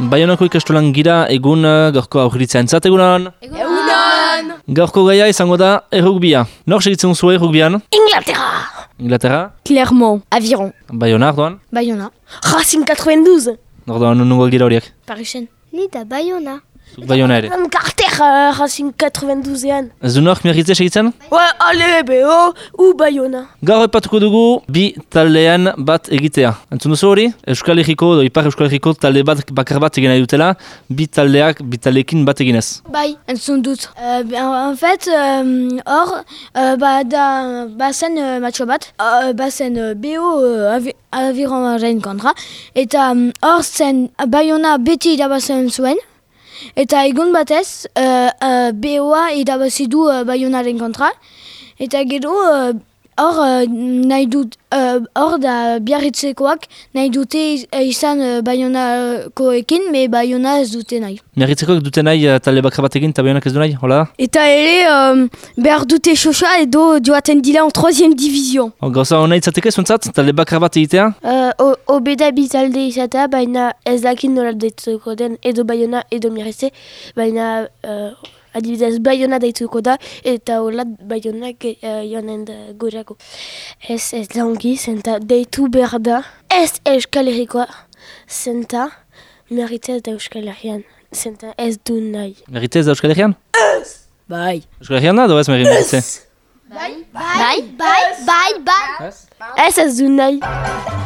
Baionako ikastolan gira egun uh, gaurko aurritzea entzat egunan. Gaurko gaia izango da errugbia. Nor segitzen zuen errugbian? Inglaterra! Inglaterra? Clermont. Aviron. Baionar doan? Bayona. Racing 92. Nor doan nungo gira horiek? Parisen. Ni da Bayona. Zuk Baiona ere. Carter, uh, Racing 92an. Ez du nork miarritze segitzen? Ouais, allez, beho, ou Bayona. Gaur epatuko dugu bi taldean bat egitea. Entzun duzu hori? Euskal Herriko, do Ipar Euskal Herriko talde bat bakar bat egin nahi dutela, bi taldeak, bi taldeekin bat eginez. Bai, entzun dut. Uh, en fait, euh, hor, uh, ba, da, bazen uh, matxo bat, uh, bazen uh, BO uh, avi, aviron kontra, eta um, hor zen Bayona beti irabazen zuen, eta egun batez, uh, uh, BOa irabazi du uh, Bayonaren kontra, eta gero uh, hor uh, nahi dut, uh, hor da biarritzekoak nahi dute iz- izan uh, Bayonakoekin, me Bayona ez dute nahi. Miarritzekoak dute nahi eh, talde bakar bat egin, eta Baionak ez du nahi, hola? Eta ere, um, behar dute xoxa edo joaten dila en 3e division. Oh, gauza hona itzateke zuntzat, talde bakar bat egitea? Uh, Obeda bitalde izatea, baina ez dakin nola deituko den edo Bayona edo Miretze, baina uh, adibidez Bayona deituko da eta hola Bayonak uh, joanen da gorako. Ez ez da ongi, zenta deitu behar da, ez Euskal Herrikoa, zenta Miretze eta Euskal Herrian, zenta ez du nahi. Miarritze ez da Euskal Herrian? Bai. Euskal Herrian da, do ez miarritze? Bai, bai, bai, bai. Ez ez du nahi.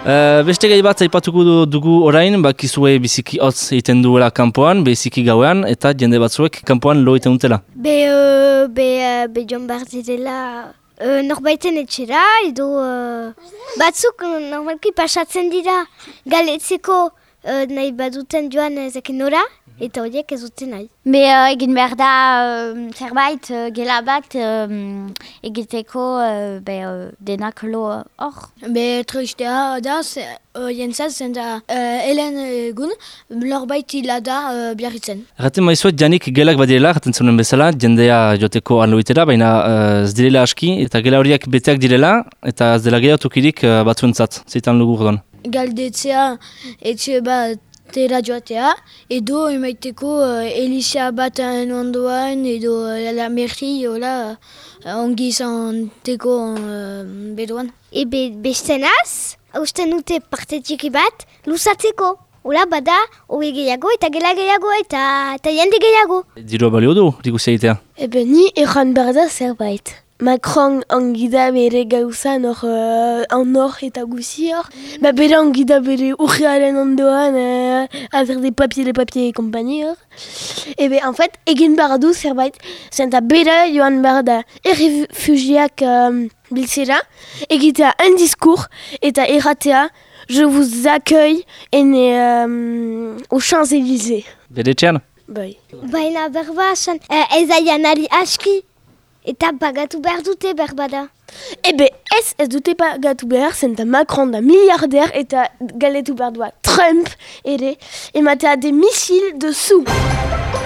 Uh, beste gai bat aipatuko du- dugu orain, bakizue biziki hotz egiten duela kanpoan, biziki gauean, eta jende batzuek kanpoan lo egiten dutela. Be, uh, be, uh, be joan behar direla uh, norbaiten etxera edo uh, batzuk normalki pasatzen dira galetzeko uh, nahi baduten joan ezekin nora eta horiek ez dute nahi. Be uh, egin behar da uh, zerbait, uh, gela bat um, egiteko uh, be, uh, denak lo hor. Be tristea da, uh, jentzat zen da uh, helen egun, norbait hila da uh, biarritzen. Erraten maizuet, janik gelak badirela, erraten zuen bezala, jendea joteko anloitera, baina uh, ez direla aski, eta gela horiek beteak direla, eta ez dela tokirik uh, batzuentzat, zeitan lugu ordon. Galdetzea etxe batera joatea, edo emaiteko uh, Elisa baten ondoan, edo uh, la merri, hola, uh, ongi izanteko uh, bedoan. Ebe bestenaz, usten dute parte txiki bat luzatzeko. Ola bada, hori gehiago eta gela gehiago eta, eta jende gehiago. Dirua balio du, dikusia egitea. Ebe ni erran behar da zerbait. Macron ongi da bere gauza nor uh, honor eta guzi hor. Ba bere ongi da bere urriaren ondoan uh, hacer des papiers, les papiers et compagnie hor. Ebe, en fait, egin behar du zerbait. Zenta bere joan behar da errefugiak um, biltzera. Egitea un discours eta erratea Je vous accueille en, um, aux Champs-Élysées. Etxean? Bai. Baina eh, ez aianari aski eta pagatu behar dute berbada. Ebe, ez ez dute pagatu behar, zenta Macron da miliarder eta galetu behar doa Trump ere, ematea de misil de sous.